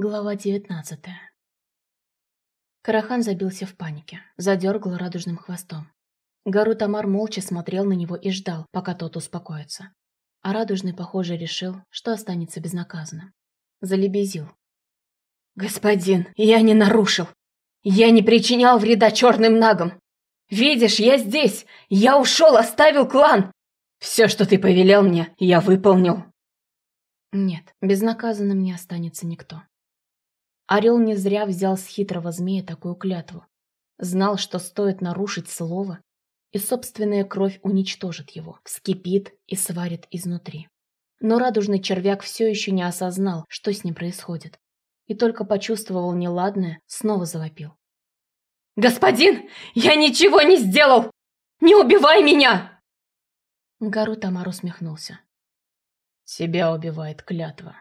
Глава девятнадцатая. Карахан забился в панике, задергал радужным хвостом. Гару Тамар молча смотрел на него и ждал, пока тот успокоится. А радужный, похоже, решил, что останется безнаказанным. Залебезил. «Господин, я не нарушил! Я не причинял вреда черным нагам! Видишь, я здесь! Я ушел, оставил клан! Все, что ты повелел мне, я выполнил!» Нет, безнаказанным не останется никто. Орел не зря взял с хитрого змея такую клятву. Знал, что стоит нарушить слово, и собственная кровь уничтожит его, вскипит и сварит изнутри. Но радужный червяк все еще не осознал, что с ним происходит, и только почувствовал неладное, снова завопил. «Господин, я ничего не сделал! Не убивай меня!» Гару Тамар усмехнулся. «Себя убивает клятва».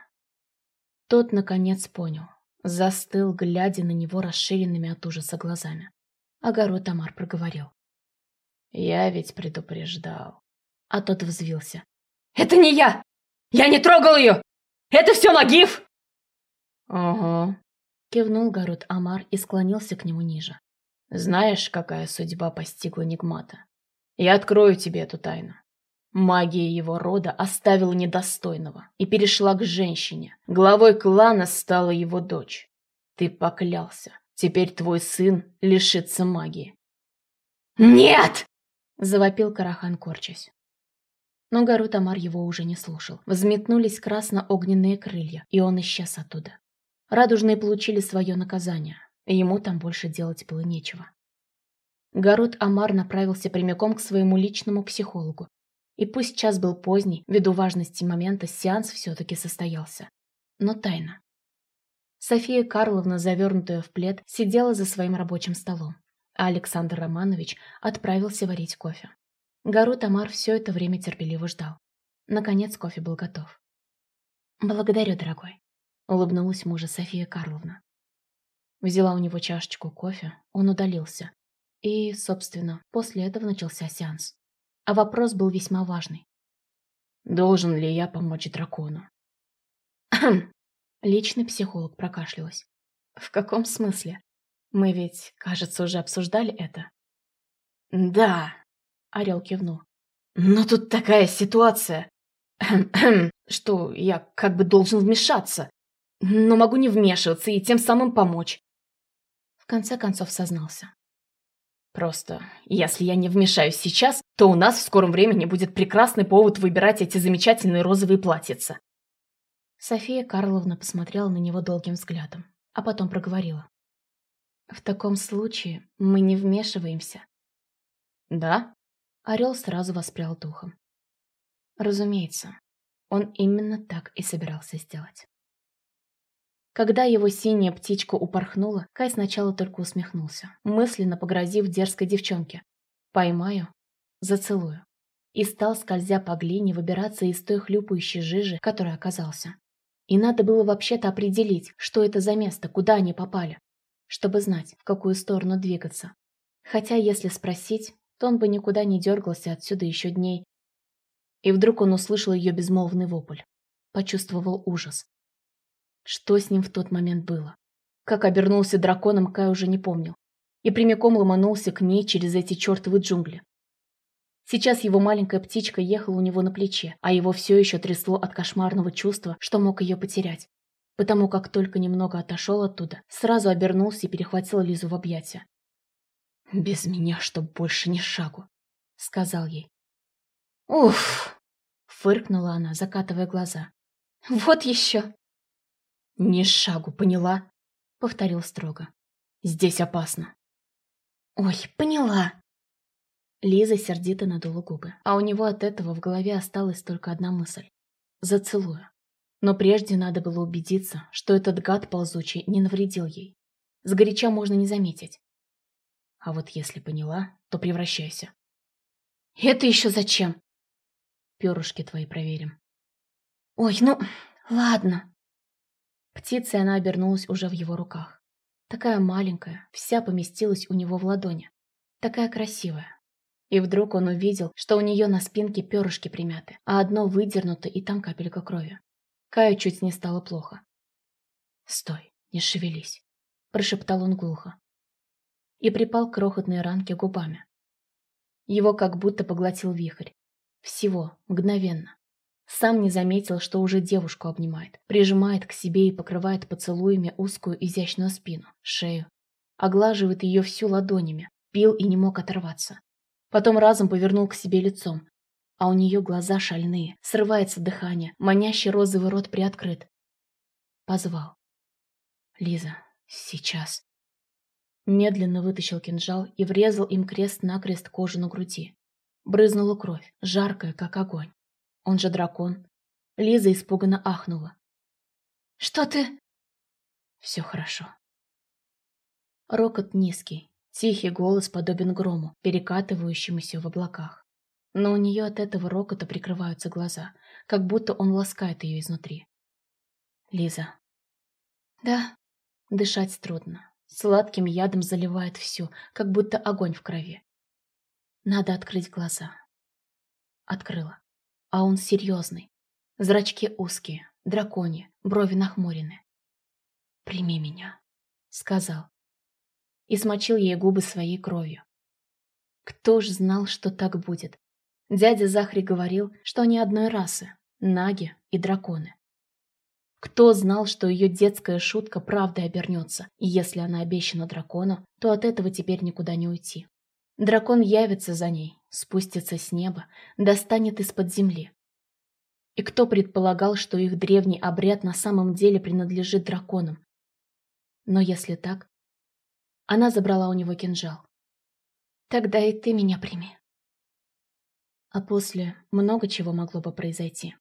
Тот, наконец, понял. Застыл, глядя на него расширенными от ужаса глазами. Огород Тамар проговорил. «Я ведь предупреждал». А тот взвился. «Это не я! Я не трогал ее! Это все Магив!» «Ого», — кивнул Гарут Амар и склонился к нему ниже. «Знаешь, какая судьба постигла Нигмата? Я открою тебе эту тайну. Магия его рода оставила недостойного и перешла к женщине. Главой клана стала его дочь. Ты поклялся. Теперь твой сын лишится магии. «Нет!» – завопил Карахан, корчась. Но Гару Тамар его уже не слушал. Взметнулись красно-огненные крылья, и он исчез оттуда. Радужные получили свое наказание, и ему там больше делать было нечего. Гарут Амар направился прямиком к своему личному психологу и пусть час был поздний, ввиду важности момента, сеанс все-таки состоялся. Но тайна. София Карловна, завернутая в плед, сидела за своим рабочим столом, а Александр Романович отправился варить кофе. Гару Тамар все это время терпеливо ждал. Наконец кофе был готов. «Благодарю, дорогой», — улыбнулась мужа София Карловна. Взяла у него чашечку кофе, он удалился. И, собственно, после этого начался сеанс. А вопрос был весьма важный. Должен ли я помочь дракону? Личный психолог прокашлялась. В каком смысле? Мы ведь, кажется, уже обсуждали это. Да, Орел кивнул. Но тут такая ситуация, что я как бы должен вмешаться, но могу не вмешиваться и тем самым помочь. В конце концов сознался. Просто, если я не вмешаюсь сейчас, то у нас в скором времени будет прекрасный повод выбирать эти замечательные розовые платьица. София Карловна посмотрела на него долгим взглядом, а потом проговорила. В таком случае мы не вмешиваемся. Да? Орел сразу воспрял духом. Разумеется, он именно так и собирался сделать. Когда его синяя птичка упорхнула, Кай сначала только усмехнулся, мысленно погрозив дерзкой девчонке. «Поймаю, зацелую». И стал, скользя по глине, выбираться из той хлюпающей жижи, которой оказался. И надо было вообще-то определить, что это за место, куда они попали, чтобы знать, в какую сторону двигаться. Хотя, если спросить, то он бы никуда не дергался отсюда еще дней. И вдруг он услышал ее безмолвный вопль. Почувствовал ужас. Что с ним в тот момент было? Как обернулся драконом, Кай уже не помнил. И прямиком ломанулся к ней через эти чертовы джунгли. Сейчас его маленькая птичка ехала у него на плече, а его все еще трясло от кошмарного чувства, что мог ее потерять. Потому как только немного отошел оттуда, сразу обернулся и перехватил Лизу в объятия. «Без меня, чтоб больше ни шагу», — сказал ей. «Уф!» — фыркнула она, закатывая глаза. «Вот еще!» «Ни шагу, поняла?» — повторил строго. «Здесь опасно». «Ой, поняла!» Лиза сердито надула губы, а у него от этого в голове осталась только одна мысль. «Зацелую». Но прежде надо было убедиться, что этот гад ползучий не навредил ей. Сгоряча можно не заметить. А вот если поняла, то превращайся. «Это еще зачем?» «Перышки твои проверим». «Ой, ну, ладно», Птицей она обернулась уже в его руках. Такая маленькая, вся поместилась у него в ладони. Такая красивая. И вдруг он увидел, что у нее на спинке перышки примяты, а одно выдернуто и там капелька крови. Каю чуть не стало плохо. «Стой!» Не шевелись, прошептал он глухо. И припал к крохотной ранке губами. Его как будто поглотил вихрь. Всего, мгновенно. Сам не заметил, что уже девушку обнимает, прижимает к себе и покрывает поцелуями узкую изящную спину, шею. Оглаживает ее всю ладонями, пил и не мог оторваться. Потом разом повернул к себе лицом, а у нее глаза шальные, срывается дыхание, манящий розовый рот приоткрыт. Позвал. «Лиза, сейчас». Медленно вытащил кинжал и врезал им крест-накрест кожу на груди. Брызнула кровь, жаркая, как огонь. Он же дракон. Лиза испуганно ахнула. «Что ты...» «Все хорошо». Рокот низкий, тихий голос подобен грому, перекатывающемуся в облаках. Но у нее от этого рокота прикрываются глаза, как будто он ласкает ее изнутри. «Лиза». «Да». Дышать трудно. Сладким ядом заливает все, как будто огонь в крови. Надо открыть глаза. Открыла. А он серьезный. Зрачки узкие, драконьи, брови нахмурены. «Прими меня», — сказал. И смочил ей губы своей кровью. Кто ж знал, что так будет? Дядя Захри говорил, что они одной расы — наги и драконы. Кто знал, что ее детская шутка правдой обернется, и если она обещана дракону, то от этого теперь никуда не уйти. Дракон явится за ней, спустится с неба, достанет из-под земли. И кто предполагал, что их древний обряд на самом деле принадлежит драконам? Но если так, она забрала у него кинжал. Тогда и ты меня прими. А после много чего могло бы произойти.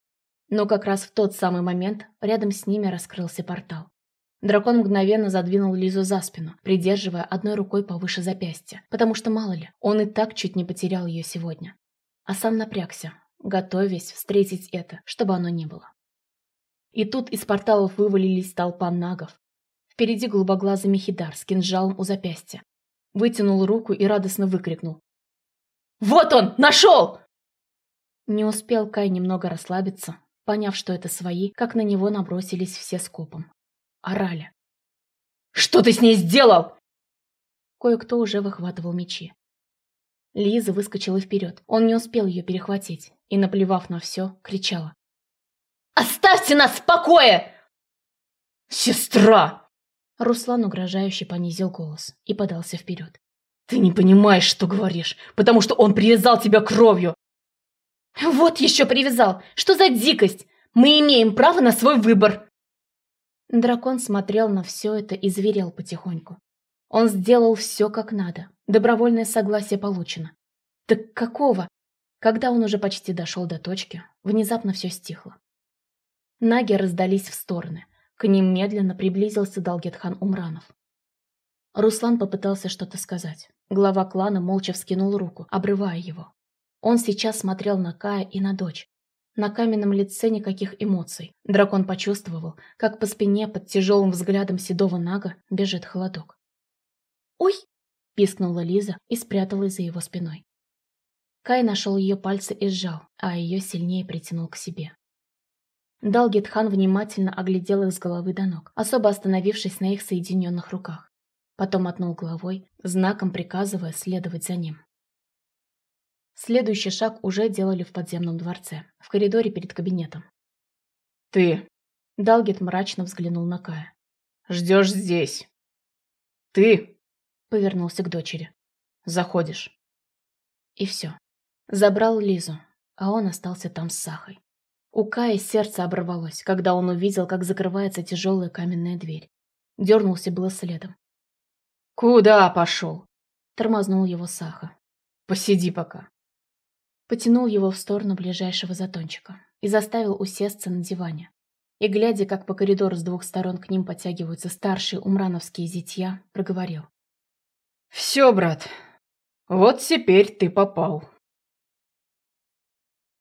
Но как раз в тот самый момент рядом с ними раскрылся портал. Дракон мгновенно задвинул Лизу за спину, придерживая одной рукой повыше запястья, потому что, мало ли, он и так чуть не потерял ее сегодня. А сам напрягся, готовясь встретить это, чтобы оно не было. И тут из порталов вывалились толпа нагов. Впереди голубоглазый Мехидар с кинжалом у запястья. Вытянул руку и радостно выкрикнул. «Вот он! Нашел!» Не успел Кай немного расслабиться, поняв, что это свои, как на него набросились все скопом. Орали. «Что ты с ней сделал?» Кое-кто уже выхватывал мечи. Лиза выскочила вперед. Он не успел ее перехватить и, наплевав на все, кричала. «Оставьте нас в покое!» «Сестра!» Руслан угрожающе понизил голос и подался вперед. «Ты не понимаешь, что говоришь, потому что он привязал тебя кровью!» «Вот еще привязал! Что за дикость! Мы имеем право на свой выбор!» Дракон смотрел на все это и зверел потихоньку. Он сделал все как надо. Добровольное согласие получено. Так какого? Когда он уже почти дошел до точки, внезапно все стихло. Наги раздались в стороны. К ним медленно приблизился Далгетхан Умранов. Руслан попытался что-то сказать. Глава клана молча вскинул руку, обрывая его. Он сейчас смотрел на Кая и на дочь. На каменном лице никаких эмоций. Дракон почувствовал, как по спине под тяжелым взглядом седого нага бежит холодок. «Ой!» – пискнула Лиза и спряталась за его спиной. Кай нашел ее пальцы и сжал, а ее сильнее притянул к себе. Далгетхан внимательно оглядел их с головы до ног, особо остановившись на их соединенных руках. Потом мотнул головой, знаком приказывая следовать за ним. Следующий шаг уже делали в подземном дворце, в коридоре перед кабинетом. «Ты!» Далгет мрачно взглянул на Кая. «Ждешь здесь!» «Ты!» Повернулся к дочери. «Заходишь!» И все. Забрал Лизу, а он остался там с Сахой. У Кая сердце оборвалось, когда он увидел, как закрывается тяжелая каменная дверь. Дернулся было следом. «Куда пошел?» Тормознул его Саха. «Посиди пока». Потянул его в сторону ближайшего затончика и заставил усесться на диване. И, глядя, как по коридору с двух сторон к ним подтягиваются старшие умрановские зятья, проговорил. «Все, брат, вот теперь ты попал».